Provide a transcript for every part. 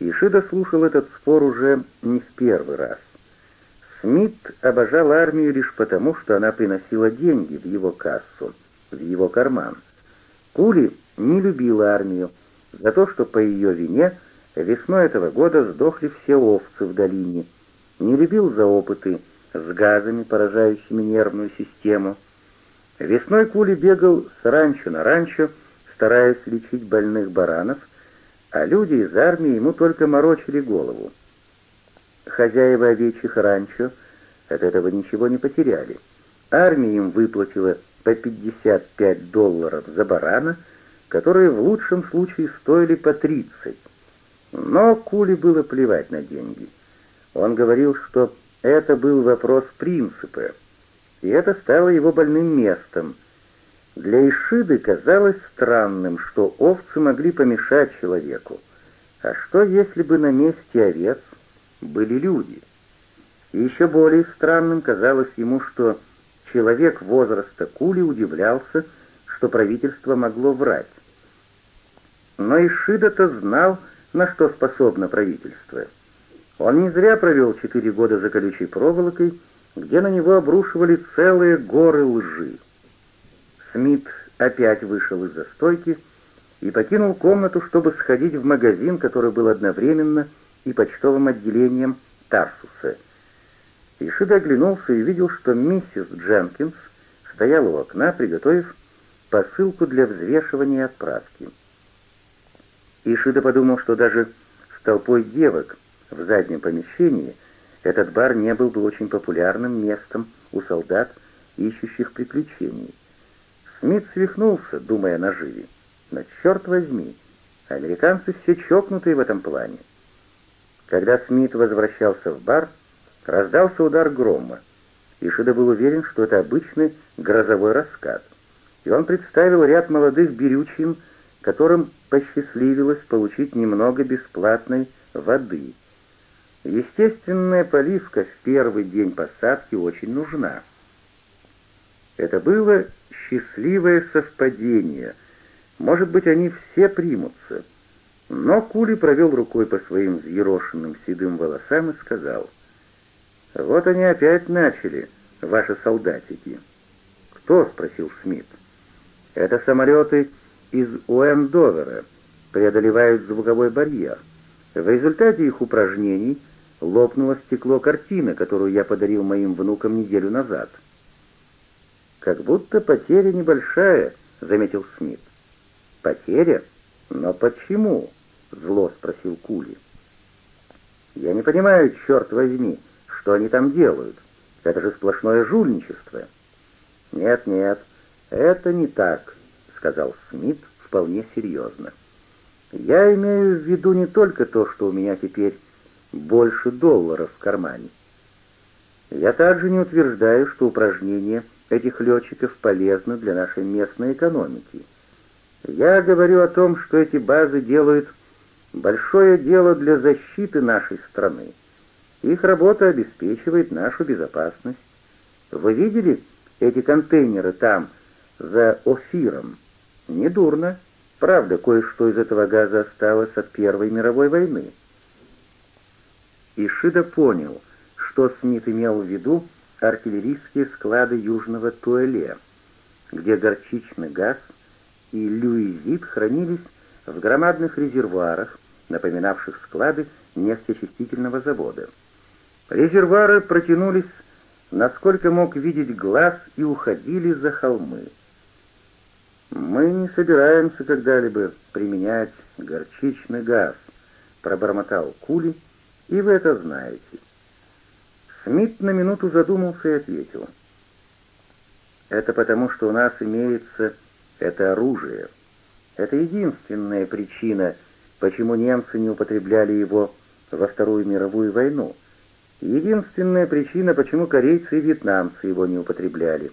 Ишида слушал этот спор уже не в первый раз. Смит обожал армию лишь потому, что она приносила деньги в его кассу, в его карман. Кули не любила армию за то, что по ее вине весной этого года сдохли все овцы в долине. Не любил за опыты с газами, поражающими нервную систему. Весной Кули бегал с ранчо на ранчо, стараясь лечить больных баранов — а люди из армии ему только морочили голову. Хозяева овечьих ранчо от этого ничего не потеряли. Армия им выплатила по 55 долларов за барана, которые в лучшем случае стоили по 30. Но Кули было плевать на деньги. Он говорил, что это был вопрос принципа, и это стало его больным местом — для Ишиды казалось странным, что овцы могли помешать человеку. А что, если бы на месте овец были люди? И еще более странным казалось ему, что человек возраста Кули удивлялся, что правительство могло врать. Но Ишида-то знал, на что способно правительство. Он не зря провел четыре года за колючей проволокой, где на него обрушивали целые горы лжи. Смит опять вышел из-за стойки и покинул комнату, чтобы сходить в магазин, который был одновременно и почтовым отделением Тарсуса. Ишида оглянулся и видел, что миссис Дженкинс стояла у окна, приготовив посылку для взвешивания и отправки. Ишида подумал, что даже с толпой девок в заднем помещении этот бар не был бы очень популярным местом у солдат, ищущих приключений. Смит свихнулся, думая о наживе. Но черт возьми, американцы все чокнутые в этом плане. Когда Смит возвращался в бар, раздался удар грома. Ишида был уверен, что это обычный грозовой раскат. И он представил ряд молодых берючин, которым посчастливилось получить немного бесплатной воды. Естественная поливка в первый день посадки очень нужна. Это было счастливое совпадение. Может быть, они все примутся. Но Кули провел рукой по своим взъерошенным седым волосам и сказал, «Вот они опять начали, ваши солдатики». «Кто?» — спросил Смит. «Это самолеты из Уэндовера, преодолевают звуковой барьер. В результате их упражнений лопнуло стекло картины, которую я подарил моим внукам неделю назад». «Как будто потеря небольшая», — заметил Смит. «Потеря? Но почему?» — зло спросил Кули. «Я не понимаю, черт возьми, что они там делают. Это же сплошное жульничество». «Нет-нет, это не так», — сказал Смит вполне серьезно. «Я имею в виду не только то, что у меня теперь больше долларов в кармане. Я также не утверждаю, что упражнение — этих летчиков полезно для нашей местной экономики. Я говорю о том, что эти базы делают большое дело для защиты нашей страны. Их работа обеспечивает нашу безопасность. Вы видели эти контейнеры там, за Офиром? Недурно. Правда, кое-что из этого газа осталось от Первой мировой войны. Ишида понял, что Смит имел в виду, артиллерийские склады Южного Туэле, где горчичный газ и люизит хранились в громадных резервуарах, напоминавших склады нефтеочистительного завода. Резервуары протянулись, насколько мог видеть глаз, и уходили за холмы. «Мы не собираемся когда-либо применять горчичный газ», — пробормотал Кули, — «и вы это знаете». Смит на минуту задумался и ответил. «Это потому, что у нас имеется это оружие. Это единственная причина, почему немцы не употребляли его во Вторую мировую войну. Единственная причина, почему корейцы и вьетнамцы его не употребляли.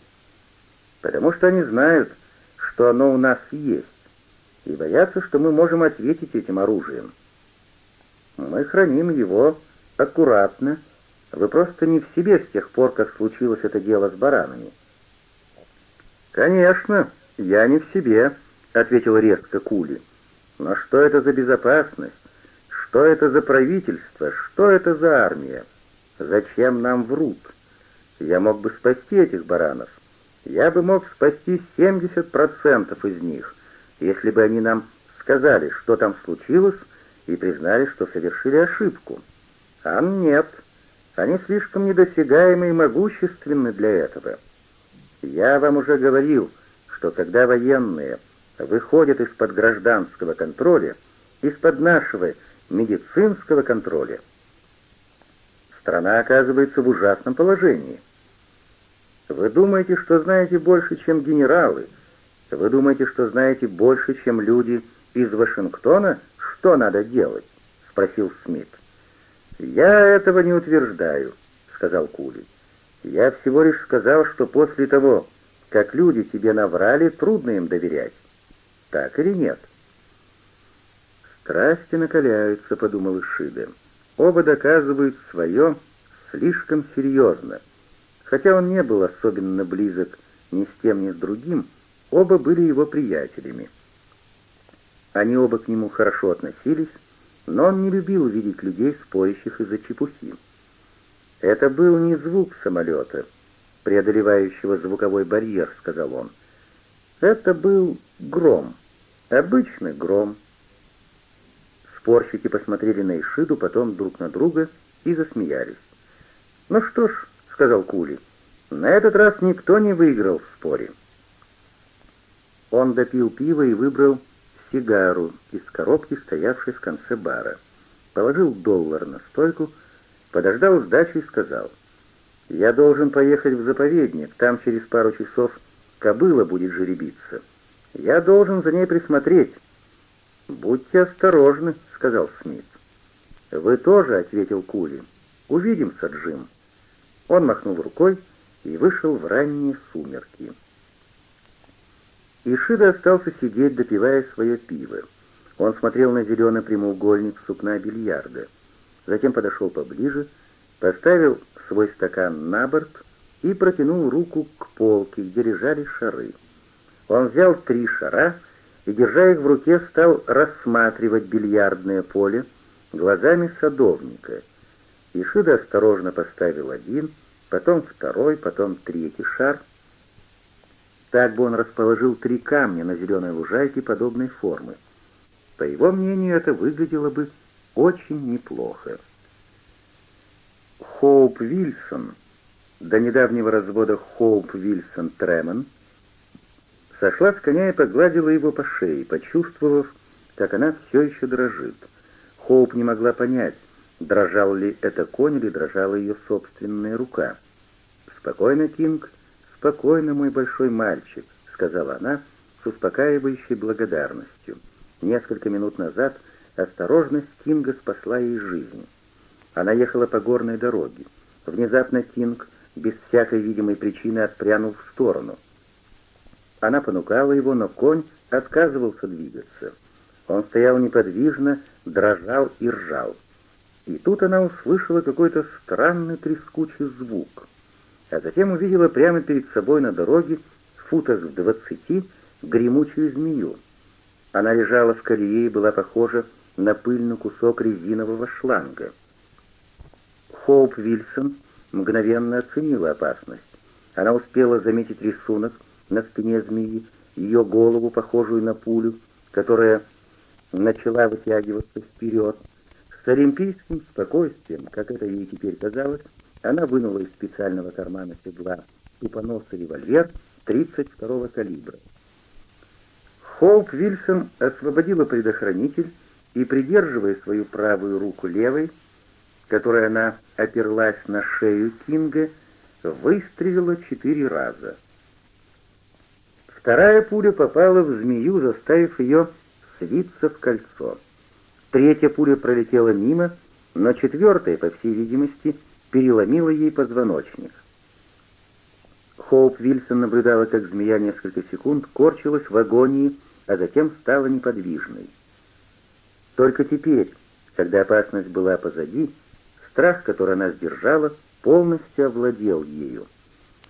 Потому что они знают, что оно у нас есть, и боятся, что мы можем ответить этим оружием. Мы храним его аккуратно, аккуратно, а вы просто не в себе с тех пор, как случилось это дело с баранами». «Конечно, я не в себе», — ответил резко Кули. «Но что это за безопасность? Что это за правительство? Что это за армия? Зачем нам врут? Я мог бы спасти этих баранов. Я бы мог спасти 70% из них, если бы они нам сказали, что там случилось, и признали, что совершили ошибку. А нет, они слишком недосягаемы и могущественны для этого. Я вам уже говорил, что когда военные выходят из-под гражданского контроля, из-под нашего медицинского контроля, страна оказывается в ужасном положении. Вы думаете, что знаете больше, чем генералы? Вы думаете, что знаете больше, чем люди из Вашингтона? Что надо делать? — спросил Смит. — «Я этого не утверждаю», — сказал Кули. «Я всего лишь сказал, что после того, как люди тебе наврали, трудно им доверять. Так или нет?» «Страсти накаляются», — подумал Ишида. «Оба доказывают свое слишком серьезно. Хотя он не был особенно близок ни с тем, ни с другим, оба были его приятелями. Они оба к нему хорошо относились, но он не любил видеть людей, спорящих из-за чепухи. «Это был не звук самолета, преодолевающего звуковой барьер», — сказал он. «Это был гром, обычный гром». Спорщики посмотрели на Ишиду, потом друг на друга и засмеялись. «Ну что ж», — сказал Кули, — «на этот раз никто не выиграл в споре». Он допил пиво и выбрал сигару из коробки, стоявшей в конце бара. Положил доллар на стойку, подождал сдачи и сказал, «Я должен поехать в заповедник, там через пару часов кобыла будет жеребиться. Я должен за ней присмотреть». «Будьте осторожны», — сказал Смит. «Вы тоже», — ответил Кули. «Увидимся, Джим». Он махнул рукой и вышел в ранние сумерки. Ишида остался сидеть, допивая свое пиво. Он смотрел на зеленый прямоугольник сукна бильярда. Затем подошел поближе, поставил свой стакан на борт и протянул руку к полке, где лежали шары. Он взял три шара и, держа их в руке, стал рассматривать бильярдное поле глазами садовника. Ишида осторожно поставил один, потом второй, потом третий шар — так бы он расположил три камня на зеленой лужайке подобной формы. По его мнению, это выглядело бы очень неплохо. Хоуп Вильсон, до недавнего развода Хоуп Вильсон Тремен, сошла с коня и погладила его по шее, почувствовав, как она все еще дрожит. Хоуп не могла понять, дрожал ли это конь или дрожала ее собственная рука. «Спокойно, Кинг, «Спокойно, мой большой мальчик», — сказала она с успокаивающей благодарностью. Несколько минут назад осторожность Кинга спасла ей жизнь. Она ехала по горной дороге. Внезапно Кинг без всякой видимой причины отпрянул в сторону. Она понукала его, но конь отказывался двигаться. Он стоял неподвижно, дрожал и ржал. И тут она услышала какой-то странный трескучий звук а затем увидела прямо перед собой на дороге, в футах в двадцати, гремучую змею. Она лежала в колее и была похожа на пыльный кусок резинового шланга. Хоуп Вильсон мгновенно оценила опасность. Она успела заметить рисунок на спине змеи, ее голову, похожую на пулю, которая начала вытягиваться вперед. С олимпийским спокойствием, как это ей теперь казалось, она вынула из специального кармана седла тупоносый револьвер 32-го калибра. Хоуп Вильсон освободила предохранитель и, придерживая свою правую руку левой, которой она оперлась на шею Кинга, выстрелила четыре раза. Вторая пуля попала в змею, заставив ее свиться в кольцо. Третья пуля пролетела мимо, но четвертая, по всей видимости, — переломила ей позвоночник. Хоуп Вильсон наблюдала, как змея несколько секунд корчилась в агонии, а затем стала неподвижной. Только теперь, когда опасность была позади, страх, который она сдержала, полностью овладел ею.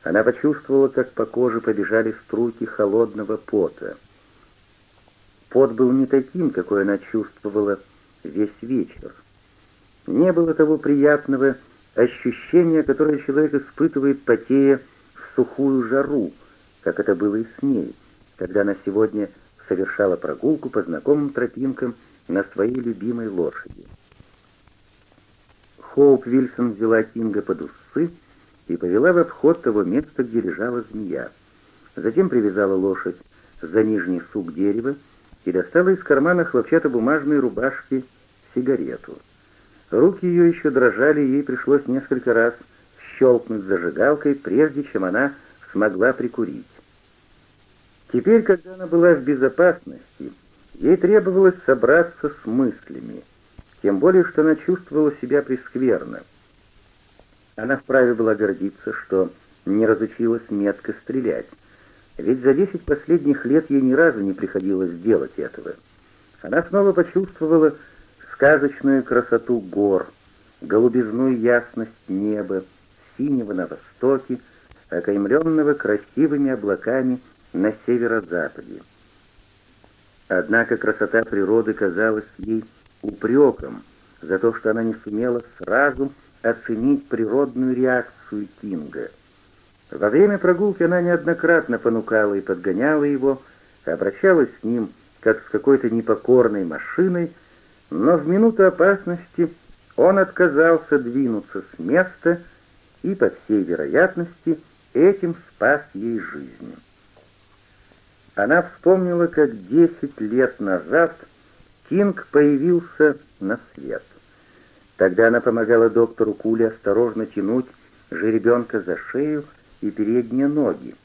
Она почувствовала, как по коже побежали струйки холодного пота. Пот был не таким, какой она чувствовала весь вечер. Не было того приятного ощущение, которое человек испытывает, потея в сухую жару, как это было и с ней, когда она сегодня совершала прогулку по знакомым тропинкам на своей любимой лошади. Хоуп Вильсон взяла Кинга под усы и повела в обход того места, где лежала змея. Затем привязала лошадь за нижний сук дерева и достала из кармана хлопчатобумажной рубашки сигарету. Руки ее еще дрожали, и ей пришлось несколько раз щелкнуть зажигалкой, прежде чем она смогла прикурить. Теперь, когда она была в безопасности, ей требовалось собраться с мыслями, тем более, что она чувствовала себя прескверно. Она вправе была гордиться, что не разучилась метко стрелять, ведь за десять последних лет ей ни разу не приходилось делать этого. Она снова почувствовала, сказочную красоту гор, голубизну ясность неба, синего на востоке, окаймленного красивыми облаками на северо-западе. Однако красота природы казалась ей упреком за то, что она не сумела сразу оценить природную реакцию Кинга. Во время прогулки она неоднократно понукала и подгоняла его, обращалась с ним, как с какой-то непокорной машиной, но в минуту опасности он отказался двинуться с места и, по всей вероятности, этим спас ей жизнь. Она вспомнила, как десять лет назад Кинг появился на свет. Тогда она помогала доктору Куле осторожно тянуть жеребенка за шею и передние ноги.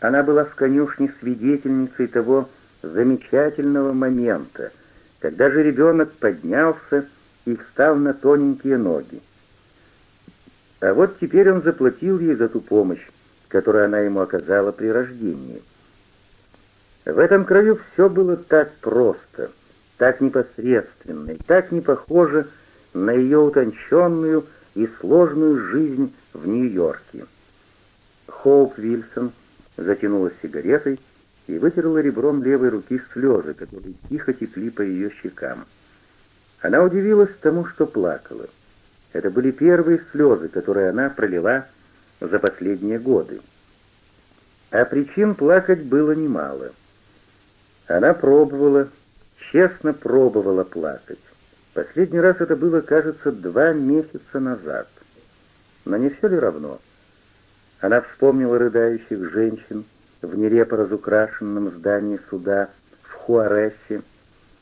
Она была в конюшне свидетельницей того замечательного момента — когда же ребенок поднялся и встал на тоненькие ноги. А вот теперь он заплатил ей за ту помощь, которую она ему оказала при рождении. В этом краю все было так просто, так непосредственно и так не похоже на ее утонченную и сложную жизнь в Нью-Йорке. Хоуп Вильсон затянулась сигаретой, и вытерла ребром левой руки слезы, которые тихо текли по ее щекам. Она удивилась тому, что плакала. Это были первые слезы, которые она пролила за последние годы. А причин плакать было немало. Она пробовала, честно пробовала плакать. Последний раз это было, кажется, два месяца назад. Но не все ли равно? Она вспомнила рыдающих женщин, в нерепо разукрашенном здании суда в Хуаресе,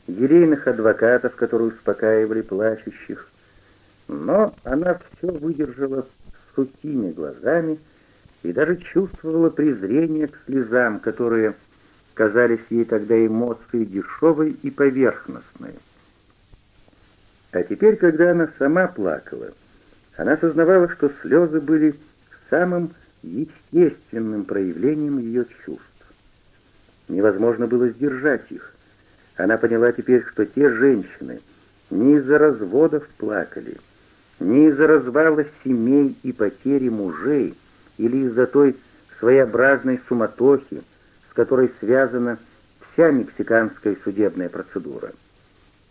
елейных адвокатов, которые успокаивали плачущих. Но она все выдержала с сухими глазами и даже чувствовала презрение к слезам, которые казались ей тогда эмоцией дешевой и поверхностной. А теперь, когда она сама плакала, она сознавала, что слезы были самым естественным проявлением ее чувств. Невозможно было сдержать их. Она поняла теперь, что те женщины не из-за разводов плакали, не из-за развала семей и потери мужей, или из-за той своеобразной суматохи, с которой связана вся мексиканская судебная процедура.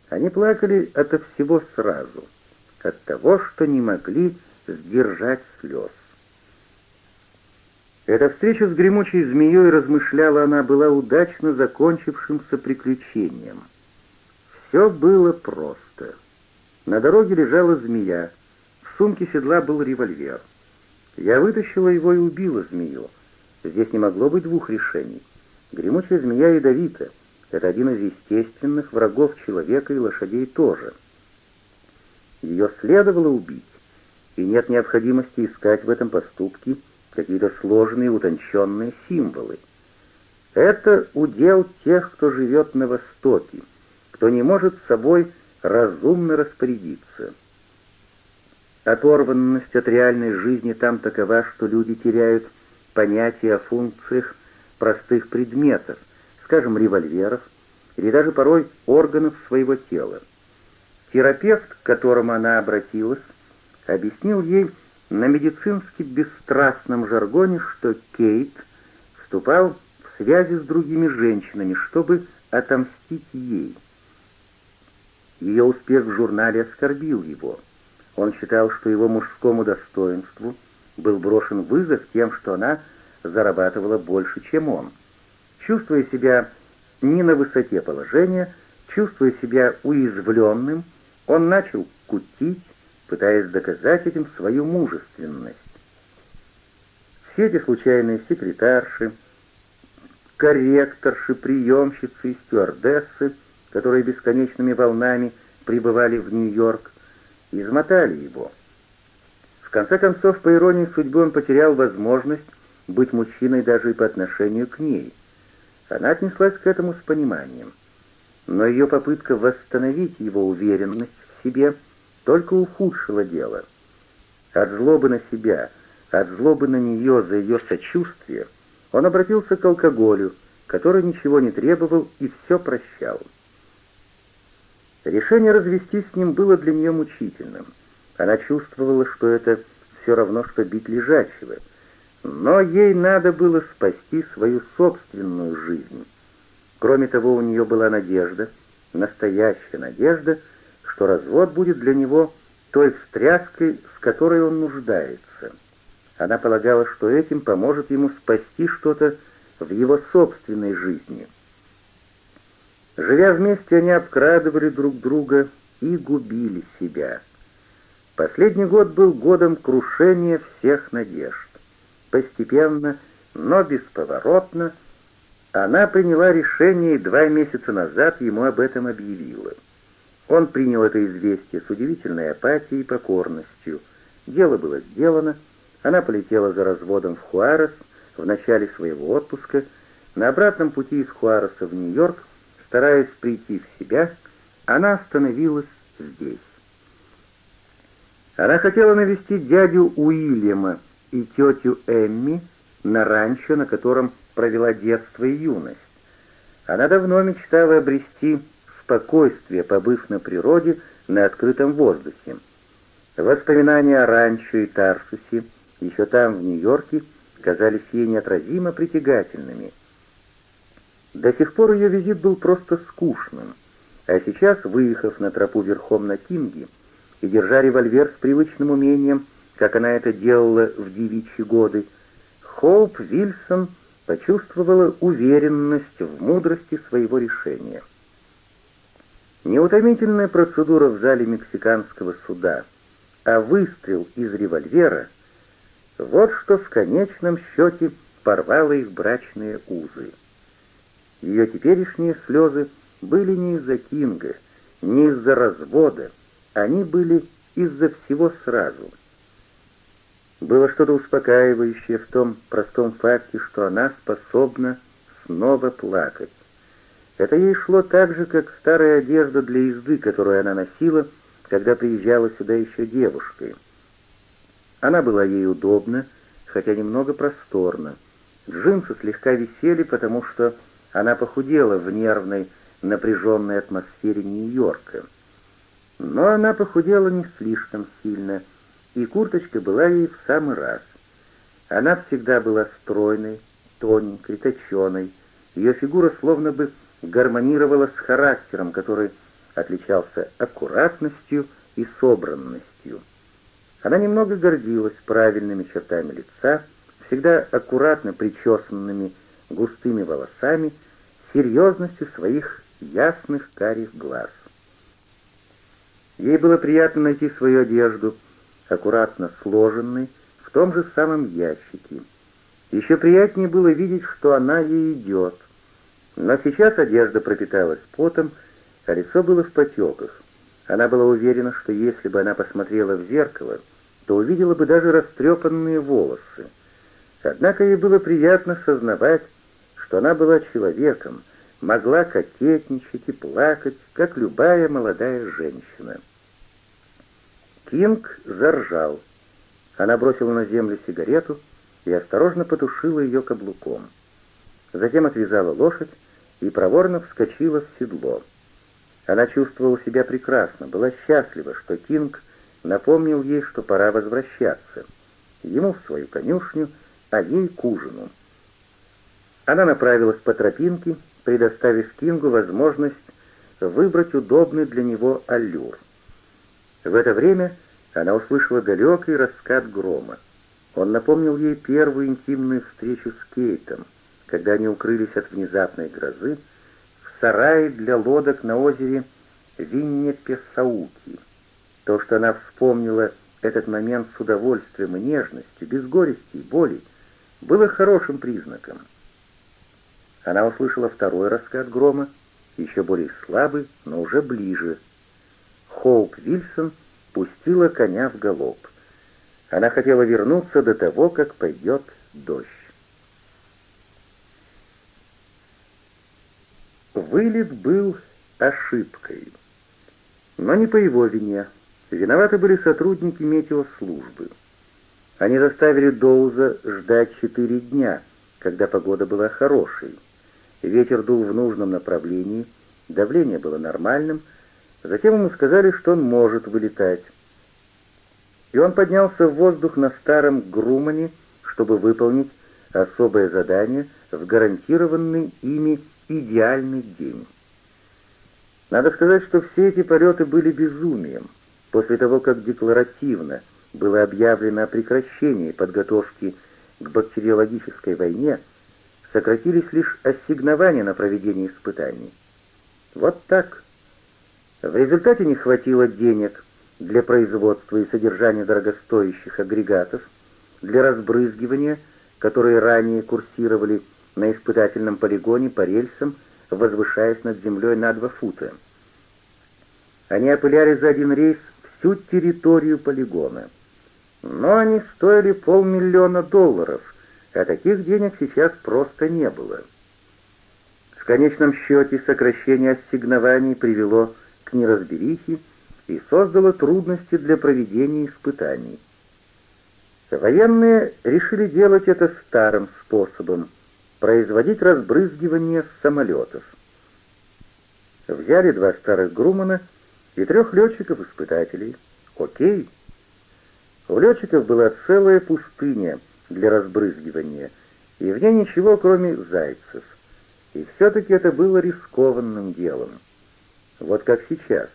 Они плакали от всего сразу, от того, что не могли сдержать слез. Эта встреча с гремучей змеей, размышляла она, была удачно закончившимся приключением. Все было просто. На дороге лежала змея, в сумке седла был револьвер. Я вытащила его и убила змею. Здесь не могло быть двух решений. Гремучая змея ядовита. Это один из естественных врагов человека и лошадей тоже. Ее следовало убить, и нет необходимости искать в этом поступке какие-то сложные утонченные символы. Это удел тех, кто живет на Востоке, кто не может с собой разумно распорядиться. Оторванность от реальной жизни там такова, что люди теряют понятие о функциях простых предметов, скажем, револьверов, или даже порой органов своего тела. Терапевт, к которому она обратилась, объяснил ей, на медицински бесстрастном жаргоне, что Кейт вступал в связи с другими женщинами, чтобы отомстить ей. Ее успех в журнале оскорбил его. Он считал, что его мужскому достоинству был брошен вызов тем, что она зарабатывала больше, чем он. Чувствуя себя не на высоте положения, чувствуя себя уязвленным, он начал кутить, пытаясь доказать этим свою мужественность. Все эти случайные секретарши, корректорши, приемщицы и стюардессы, которые бесконечными волнами прибывали в Нью-Йорк, измотали его. В конце концов, по иронии судьбы, он потерял возможность быть мужчиной даже и по отношению к ней. Она отнеслась к этому с пониманием. Но ее попытка восстановить его уверенность в себе – только ухудшило дело. От злобы на себя, от злобы на нее за ее сочувствие, он обратился к алкоголю, который ничего не требовал и все прощал. Решение развестись с ним было для нее мучительным. Она чувствовала, что это все равно, что бить лежачего. Но ей надо было спасти свою собственную жизнь. Кроме того, у нее была надежда, настоящая надежда — что развод будет для него той встряской, с которой он нуждается. Она полагала, что этим поможет ему спасти что-то в его собственной жизни. Живя вместе, они обкрадывали друг друга и губили себя. Последний год был годом крушения всех надежд. Постепенно, но бесповоротно, она приняла решение и два месяца назад ему об этом объявила. Он принял это известие с удивительной апатией и покорностью. Дело было сделано, она полетела за разводом в Хуарес в начале своего отпуска, на обратном пути из Хуареса в Нью-Йорк, стараясь прийти в себя, она остановилась здесь. Она хотела навестить дядю Уильяма и тетю Эмми на ранчо, на котором провела детство и юность. Она давно мечтала обрести спокойствие, побыв на природе, на открытом воздухе. Воспоминания о ранчо и Тарсусе, еще там, в Нью-Йорке, казались ей неотразимо притягательными. До сих пор ее визит был просто скучным, а сейчас, выехав на тропу верхом на Кинге и держа револьвер с привычным умением, как она это делала в девичьи годы, Хоуп Вильсон почувствовала уверенность в мудрости своего решения. Неутомительная процедура в зале мексиканского суда, а выстрел из револьвера — вот что в конечном счете порвало их брачные узы. Ее теперешние слезы были не из-за Кинга, не из-за развода, они были из-за всего сразу. Было что-то успокаивающее в том простом факте, что она способна снова плакать. Это ей шло так же, как старая одежда для езды, которую она носила, когда приезжала сюда еще девушкой. Она была ей удобна, хотя немного просторна. Джинсы слегка висели, потому что она похудела в нервной, напряженной атмосфере Нью-Йорка. Но она похудела не слишком сильно, и курточка была ей в самый раз. Она всегда была стройной, тоненькой, точеной. Ее фигура словно бы гармонировало с характером, который отличался аккуратностью и собранностью. Она немного гордилась правильными чертами лица, всегда аккуратно причесанными густыми волосами, серьезностью своих ясных карих глаз. Ей было приятно найти свою одежду, аккуратно сложенной, в том же самом ящике. Еще приятнее было видеть, что она ей идет — но сейчас одежда пропиталась потом, а лицо было в потеках. Она была уверена, что если бы она посмотрела в зеркало, то увидела бы даже растрепанные волосы. Однако ей было приятно сознавать, что она была человеком, могла кокетничать и плакать, как любая молодая женщина. Кинг заржал. Она бросила на землю сигарету и осторожно потушила ее каблуком. Затем отвязала лошадь и проворно вскочила в седло. Она чувствовала себя прекрасно, была счастлива, что Кинг напомнил ей, что пора возвращаться. Ему в свою конюшню, а ей к ужину. Она направилась по тропинке, предоставив Кингу возможность выбрать удобный для него аллюр. В это время она услышала далекий раскат грома. Он напомнил ей первую интимную встречу с Кейтом — когда они укрылись от внезапной грозы, в сарае для лодок на озере Виннепесауки. То, что она вспомнила этот момент с удовольствием и нежностью, без горести и боли, было хорошим признаком. Она услышала второй раскат грома, еще более слабый, но уже ближе. Хоуп Вильсон пустила коня в галоп. Она хотела вернуться до того, как пойдет дождь. Вылет был ошибкой, но не по его вине. Виноваты были сотрудники метеослужбы. Они заставили Доуза ждать четыре дня, когда погода была хорошей. Ветер дул в нужном направлении, давление было нормальным, затем ему сказали, что он может вылетать. И он поднялся в воздух на старом Грумане, чтобы выполнить особое задание в гарантированный ими идеальный день. Надо сказать, что все эти полеты были безумием. После того, как декларативно было объявлено о прекращении подготовки к бактериологической войне, сократились лишь ассигнования на проведение испытаний. Вот так. В результате не хватило денег для производства и содержания дорогостоящих агрегатов, для разбрызгивания, которые ранее курсировали на испытательном полигоне по рельсам, возвышаясь над землей на два фута. Они опыляли за один рейс всю территорию полигона. Но они стоили полмиллиона долларов, а таких денег сейчас просто не было. В конечном счете сокращение ассигнований привело к неразберихе и создало трудности для проведения испытаний. Военные решили делать это старым способом — производить разбрызгивание с самолетов. Взяли два старых Грумана и трех летчиков-испытателей. Окей. У летчиков была целая пустыня для разбрызгивания, и в ней ничего, кроме зайцев. И все-таки это было рискованным делом. Вот как сейчас.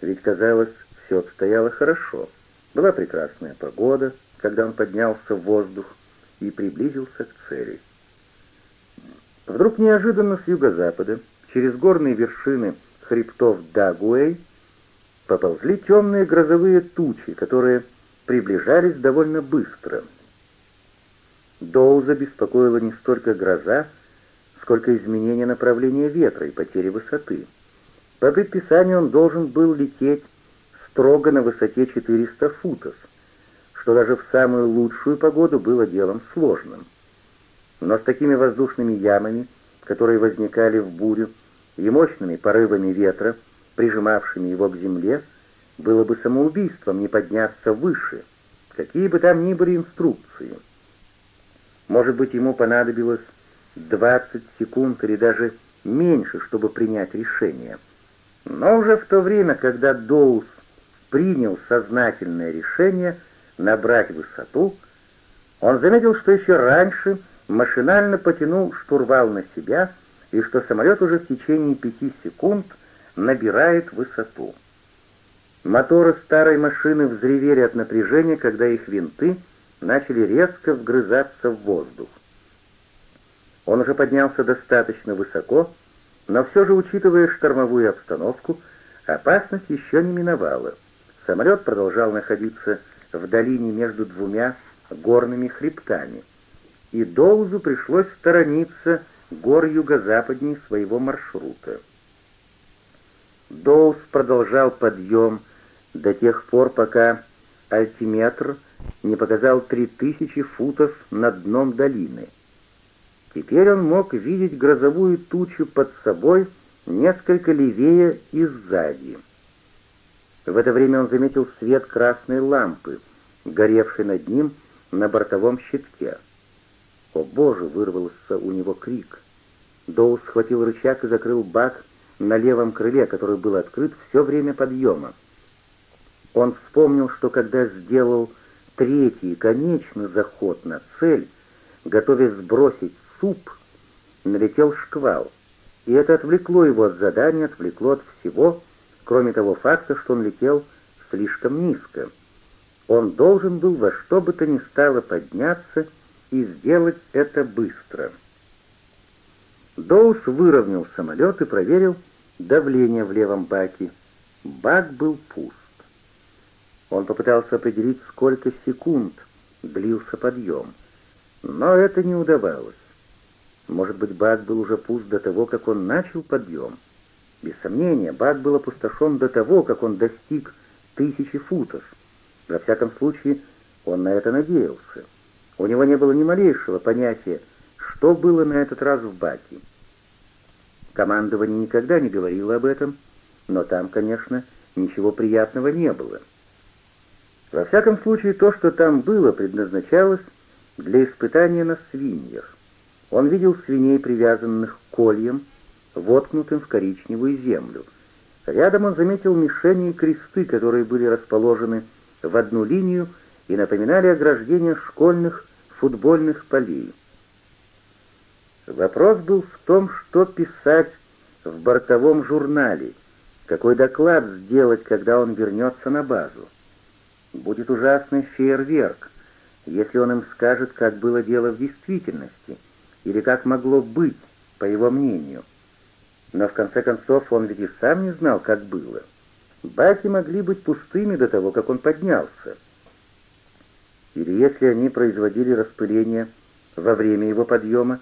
Ведь, казалось, все обстояло хорошо. Была прекрасная погода, когда он поднялся в воздух и приблизился к цели. Вдруг неожиданно с юго-запада, через горные вершины хребтов Дагуэй, поползли темные грозовые тучи, которые приближались довольно быстро. Доуза беспокоила не столько гроза, сколько изменение направления ветра и потери высоты. По предписанию он должен был лететь строго на высоте 400 футов, что даже в самую лучшую погоду было делом сложным. Но с такими воздушными ямами, которые возникали в бурю, и мощными порывами ветра, прижимавшими его к земле, было бы самоубийством не подняться выше, какие бы там ни были инструкции. Может быть, ему понадобилось 20 секунд или даже меньше, чтобы принять решение. Но уже в то время, когда Доус принял сознательное решение набрать высоту, он заметил, что еще раньше – машинально потянул штурвал на себя, и что самолет уже в течение пяти секунд набирает высоту. Моторы старой машины взревели от напряжения, когда их винты начали резко вгрызаться в воздух. Он уже поднялся достаточно высоко, но все же, учитывая штормовую обстановку, опасность еще не миновала. Самолет продолжал находиться в долине между двумя горными хребтами — и Доузу пришлось сторониться гор юго-западней своего маршрута. Доуз продолжал подъем до тех пор, пока альтиметр не показал 3000 футов над дном долины. Теперь он мог видеть грозовую тучу под собой несколько левее и сзади. В это время он заметил свет красной лампы, горевшей над ним на бортовом щитке. «О, Боже!» — вырвался у него крик. Доу схватил рычаг и закрыл бак на левом крыле, который был открыт все время подъема. Он вспомнил, что когда сделал третий конечный заход на цель, готовясь сбросить суп, налетел шквал. И это отвлекло его от задания, отвлекло от всего, кроме того факта, что он летел слишком низко. Он должен был во что бы то ни стало подняться и сделать это быстро. Доус выровнял самолет и проверил давление в левом баке. Бак был пуст. Он попытался определить, сколько секунд длился подъем, но это не удавалось. Может быть, бак был уже пуст до того, как он начал подъем. Без сомнения, бак был опустошен до того, как он достиг тысячи футов. Во всяком случае, он на это надеялся. У него не было ни малейшего понятия, что было на этот раз в баке. Командование никогда не говорило об этом, но там, конечно, ничего приятного не было. Во всяком случае, то, что там было, предназначалось для испытания на свиньях. Он видел свиней, привязанных к кольям, воткнутым в коричневую землю. Рядом он заметил мишени и кресты, которые были расположены в одну линию и напоминали ограждение школьных футбольных полей. Вопрос был в том, что писать в бортовом журнале, какой доклад сделать, когда он вернется на базу. Будет ужасный фейерверк, если он им скажет, как было дело в действительности, или как могло быть, по его мнению. Но в конце концов он ведь и сам не знал, как было. Баки могли быть пустыми до того, как он поднялся или если они производили распыление во время его подъема,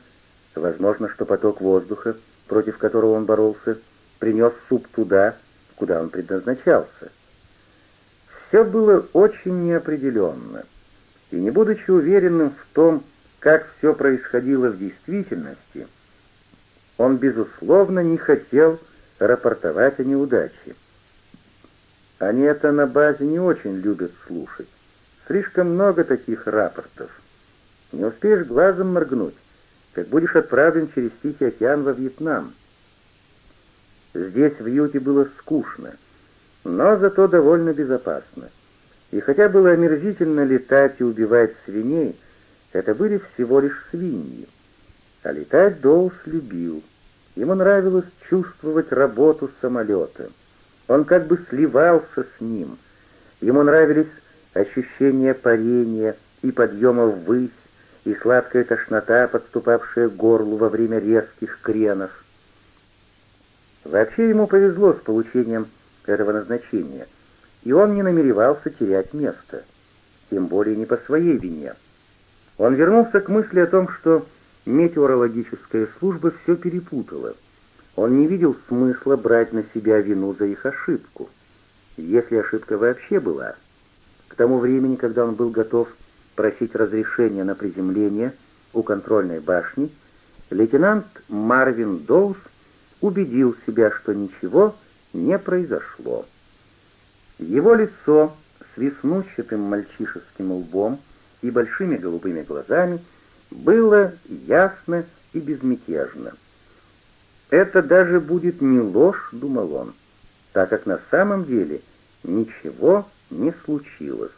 возможно, что поток воздуха, против которого он боролся, принес суп туда, куда он предназначался. Все было очень неопределенно, и не будучи уверенным в том, как все происходило в действительности, он, безусловно, не хотел рапортовать о неудаче. Они это на базе не очень любят слушать. Слишком много таких рапортов. Не успеешь глазом моргнуть, как будешь отправлен через Тихий океан во Вьетнам. Здесь в Юте было скучно, но зато довольно безопасно. И хотя было омерзительно летать и убивать свиней, это были всего лишь свиньи. А летать Доус любил. Ему нравилось чувствовать работу самолета. Он как бы сливался с ним. Ему нравились Ощущение парения и подъема ввысь, и сладкая тошнота, подступавшая к горлу во время резких кренов. Вообще ему повезло с получением этого назначения, и он не намеревался терять место, тем более не по своей вине. Он вернулся к мысли о том, что метеорологическая служба все перепутала. Он не видел смысла брать на себя вину за их ошибку, если ошибка вообще была — к тому времени, когда он был готов просить разрешения на приземление у контрольной башни, лейтенант Марвин Доус убедил себя, что ничего не произошло. Его лицо с веснущатым мальчишеским лбом и большими голубыми глазами было ясно и безмятежно. «Это даже будет не ложь», — думал он, так как на самом деле ничего не случилось.